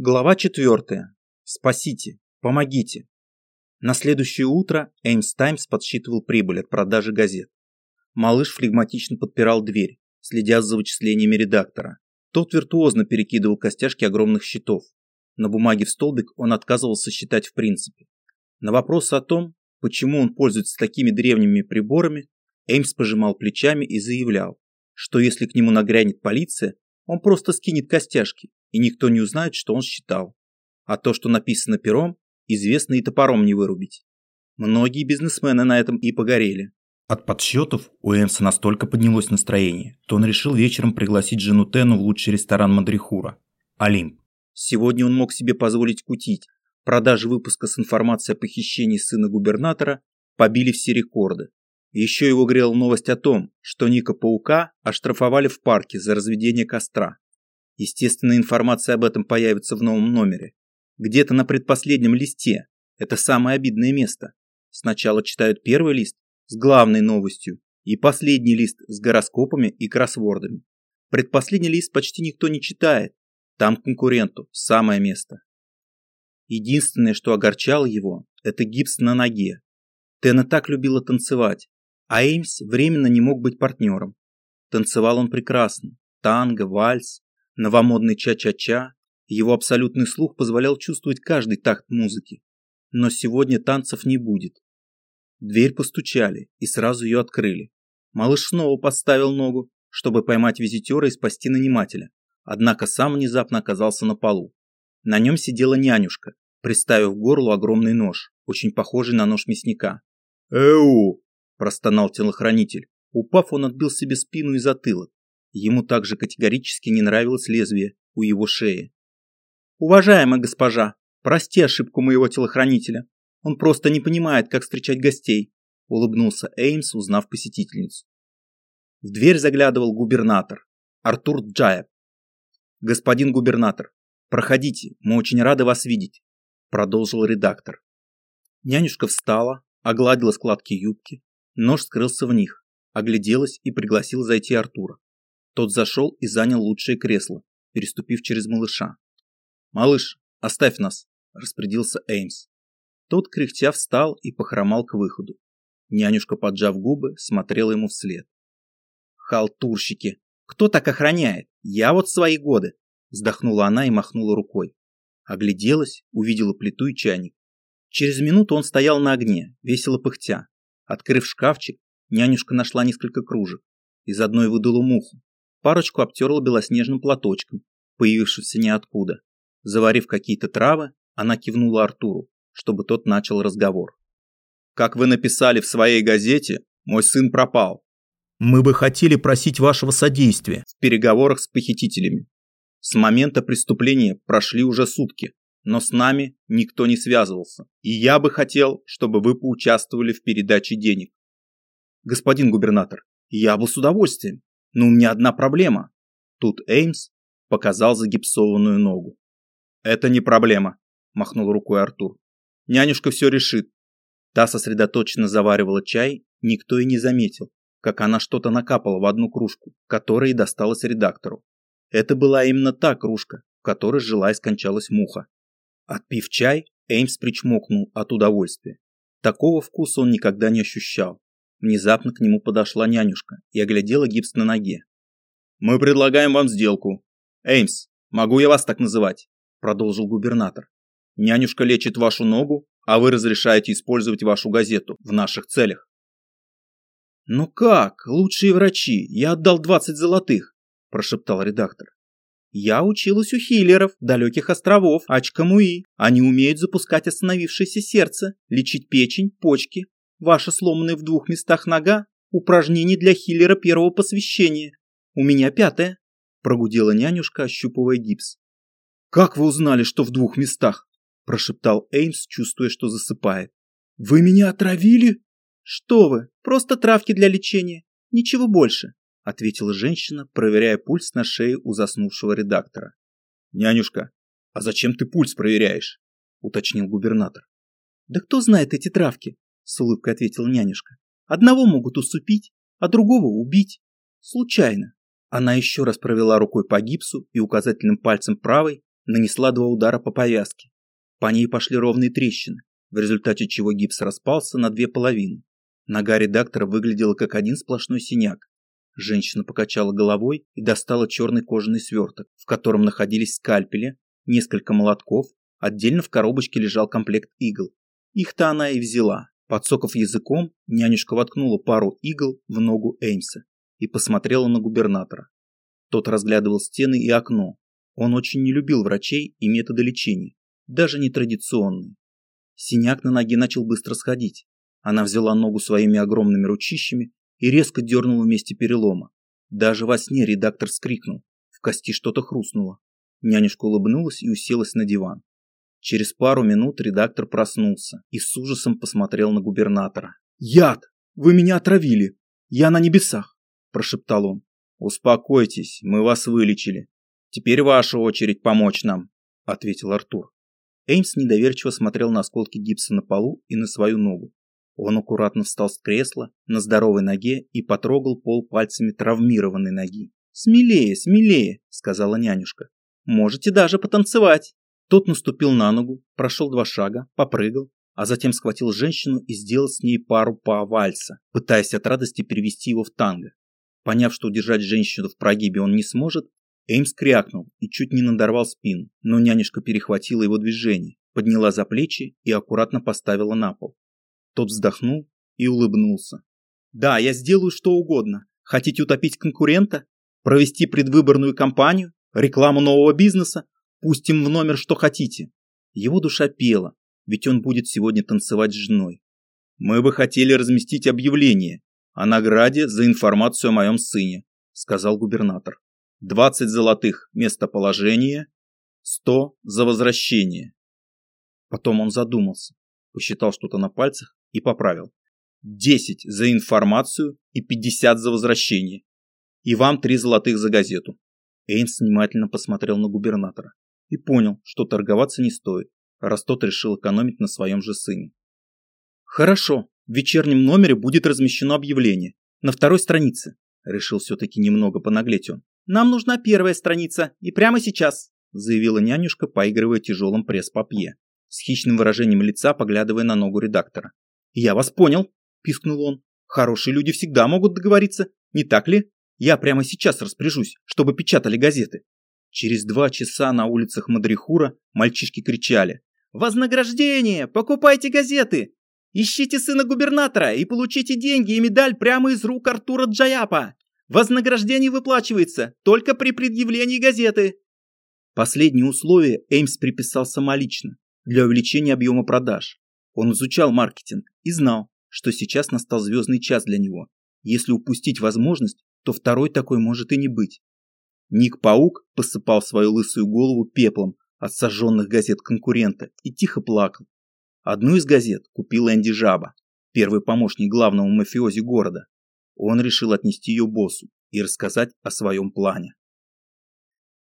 Глава 4. Спасите, помогите. На следующее утро Эймс Таймс подсчитывал прибыль от продажи газет. Малыш флегматично подпирал дверь, следя за вычислениями редактора. Тот виртуозно перекидывал костяшки огромных счетов. На бумаге в столбик он отказывался считать в принципе. На вопрос о том, почему он пользуется такими древними приборами, Эймс пожимал плечами и заявлял, что если к нему нагрянет полиция, он просто скинет костяшки и никто не узнает, что он считал. А то, что написано пером, известно и топором не вырубить. Многие бизнесмены на этом и погорели. От подсчетов у Энса настолько поднялось настроение, что он решил вечером пригласить жену Тену в лучший ресторан Мадрихура – Олимп. Сегодня он мог себе позволить кутить. Продажи выпуска с информацией о похищении сына губернатора побили все рекорды. Еще его грела новость о том, что Ника Паука оштрафовали в парке за разведение костра. Естественно, информация об этом появится в новом номере. Где-то на предпоследнем листе. Это самое обидное место. Сначала читают первый лист с главной новостью и последний лист с гороскопами и кроссвордами. Предпоследний лист почти никто не читает. Там конкуренту самое место. Единственное, что огорчало его, это гипс на ноге. Тена так любила танцевать, а Эймс временно не мог быть партнером. Танцевал он прекрасно. Танго, вальс, новомодный ча-ча-ча, его абсолютный слух позволял чувствовать каждый такт музыки. Но сегодня танцев не будет. дверь постучали и сразу ее открыли. Малыш снова подставил ногу, чтобы поймать визитера и спасти нанимателя, однако сам внезапно оказался на полу. На нем сидела нянюшка, приставив к горлу огромный нож, очень похожий на нож мясника. «Эу!» – простонал телохранитель. Упав, он отбил себе спину и затылок. Ему также категорически не нравилось лезвие у его шеи. «Уважаемая госпожа, прости ошибку моего телохранителя. Он просто не понимает, как встречать гостей», – улыбнулся Эймс, узнав посетительницу. В дверь заглядывал губернатор, Артур Джаев. «Господин губернатор, проходите, мы очень рады вас видеть», – продолжил редактор. Нянюшка встала, огладила складки юбки, нож скрылся в них, огляделась и пригласила зайти Артура. Тот зашел и занял лучшее кресло, переступив через малыша. «Малыш, оставь нас!» – распорядился Эймс. Тот, кряхтя, встал и похромал к выходу. Нянюшка, поджав губы, смотрела ему вслед. «Халтурщики! Кто так охраняет? Я вот свои годы!» Вздохнула она и махнула рукой. Огляделась, увидела плиту и чайник. Через минуту он стоял на огне, весело пыхтя. Открыв шкафчик, нянюшка нашла несколько кружек. Из одной выдула муху, парочку обтерла белоснежным платочком, появившимся ниоткуда. Заварив какие-то травы, она кивнула Артуру, чтобы тот начал разговор. «Как вы написали в своей газете, мой сын пропал. Мы бы хотели просить вашего содействия в переговорах с похитителями. С момента преступления прошли уже сутки, но с нами никто не связывался, и я бы хотел, чтобы вы поучаствовали в передаче денег. Господин губернатор, я бы с удовольствием. Но у меня одна проблема. Тут Эймс показал загипсованную ногу. Это не проблема, махнул рукой Артур. Нянюшка все решит. Та сосредоточенно заваривала чай, никто и не заметил, как она что-то накапала в одну кружку, которая и досталась редактору. Это была именно та кружка, в которой жила и скончалась муха. Отпив чай, Эймс причмокнул от удовольствия. Такого вкуса он никогда не ощущал. Внезапно к нему подошла нянюшка и оглядела гипс на ноге. «Мы предлагаем вам сделку. Эймс, могу я вас так называть?» Продолжил губернатор. «Нянюшка лечит вашу ногу, а вы разрешаете использовать вашу газету в наших целях». «Ну как, лучшие врачи, я отдал 20 золотых», прошептал редактор. «Я училась у хиллеров, далеких островов, Ачкамуи. Они умеют запускать остановившееся сердце, лечить печень, почки, Ваша сломанная в двух местах нога – упражнение для хиллера первого посвящения. У меня пятое», – прогудела нянюшка, ощупывая гипс. «Как вы узнали, что в двух местах?» – прошептал Эймс, чувствуя, что засыпает. «Вы меня отравили?» «Что вы, просто травки для лечения, ничего больше», – ответила женщина, проверяя пульс на шее у заснувшего редактора. «Нянюшка, а зачем ты пульс проверяешь?» – уточнил губернатор. «Да кто знает эти травки? С улыбкой ответила нянюшка. Одного могут усыпить, а другого убить. Случайно. Она еще раз провела рукой по гипсу и указательным пальцем правой нанесла два удара по повязке. По ней пошли ровные трещины, в результате чего гипс распался на две половины. Нога редактора выглядела как один сплошной синяк. Женщина покачала головой и достала черный кожаный сверток, в котором находились скальпели, несколько молотков, отдельно в коробочке лежал комплект игл. Их-то она и взяла. Подсоков языком, нянюшка воткнула пару игл в ногу Эймса и посмотрела на губернатора. Тот разглядывал стены и окно. Он очень не любил врачей и методы лечения, даже не традиционные. Синяк на ноге начал быстро сходить. Она взяла ногу своими огромными ручищами и резко дернула вместе перелома. Даже во сне редактор скрикнул. В кости что-то хрустнуло. Нянюшка улыбнулась и уселась на диван. Через пару минут редактор проснулся и с ужасом посмотрел на губернатора. «Яд! Вы меня отравили! Я на небесах!» – прошептал он. «Успокойтесь, мы вас вылечили. Теперь ваша очередь помочь нам», – ответил Артур. Эймс недоверчиво смотрел на осколки гипса на полу и на свою ногу. Он аккуратно встал с кресла на здоровой ноге и потрогал пол пальцами травмированной ноги. «Смелее, смелее», — сказала нянюшка. «Можете даже потанцевать». Тот наступил на ногу, прошел два шага, попрыгал, а затем схватил женщину и сделал с ней пару па вальса, пытаясь от радости перевести его в танго. Поняв, что удержать женщину в прогибе он не сможет, Эймс крякнул и чуть не надорвал спину, но нянюшка перехватила его движение, подняла за плечи и аккуратно поставила на пол. Тот вздохнул и улыбнулся. «Да, я сделаю что угодно. Хотите утопить конкурента? Провести предвыборную кампанию? Рекламу нового бизнеса? Пустим в номер что хотите». Его душа пела, ведь он будет сегодня танцевать с женой. «Мы бы хотели разместить объявление о награде за информацию о моем сыне», сказал губернатор. «20 золотых местоположение, 100 за возвращение». Потом он задумался, посчитал что-то на пальцах и поправил. 10 за информацию и 50 за возвращение. И вам три золотых за газету. Эйнс внимательно посмотрел на губернатора и понял, что торговаться не стоит, раз тот решил экономить на своем же сыне. Хорошо, в вечернем номере будет размещено объявление. На второй странице. Решил все-таки немного понаглеть он. Нам нужна первая страница, и прямо сейчас, заявила нянюшка, поигрывая тяжелым пресс-папье, с хищным выражением лица поглядывая на ногу редактора. «Я вас понял», – пискнул он. «Хорошие люди всегда могут договориться, не так ли? Я прямо сейчас распоряжусь, чтобы печатали газеты». Через два часа на улицах Мадрихура мальчишки кричали. «Вознаграждение! Покупайте газеты! Ищите сына губернатора и получите деньги и медаль прямо из рук Артура Джаяпа! Вознаграждение выплачивается только при предъявлении газеты!» Последнее условие Эймс приписал самолично для увеличения объема продаж. Он изучал маркетинг и знал, что сейчас настал звездный час для него. Если упустить возможность, то второй такой может и не быть. Ник Паук посыпал свою лысую голову пеплом от сожженных газет конкурента и тихо плакал. Одну из газет купил Энди Жаба, первый помощник главного мафиози города. Он решил отнести ее боссу и рассказать о своем плане.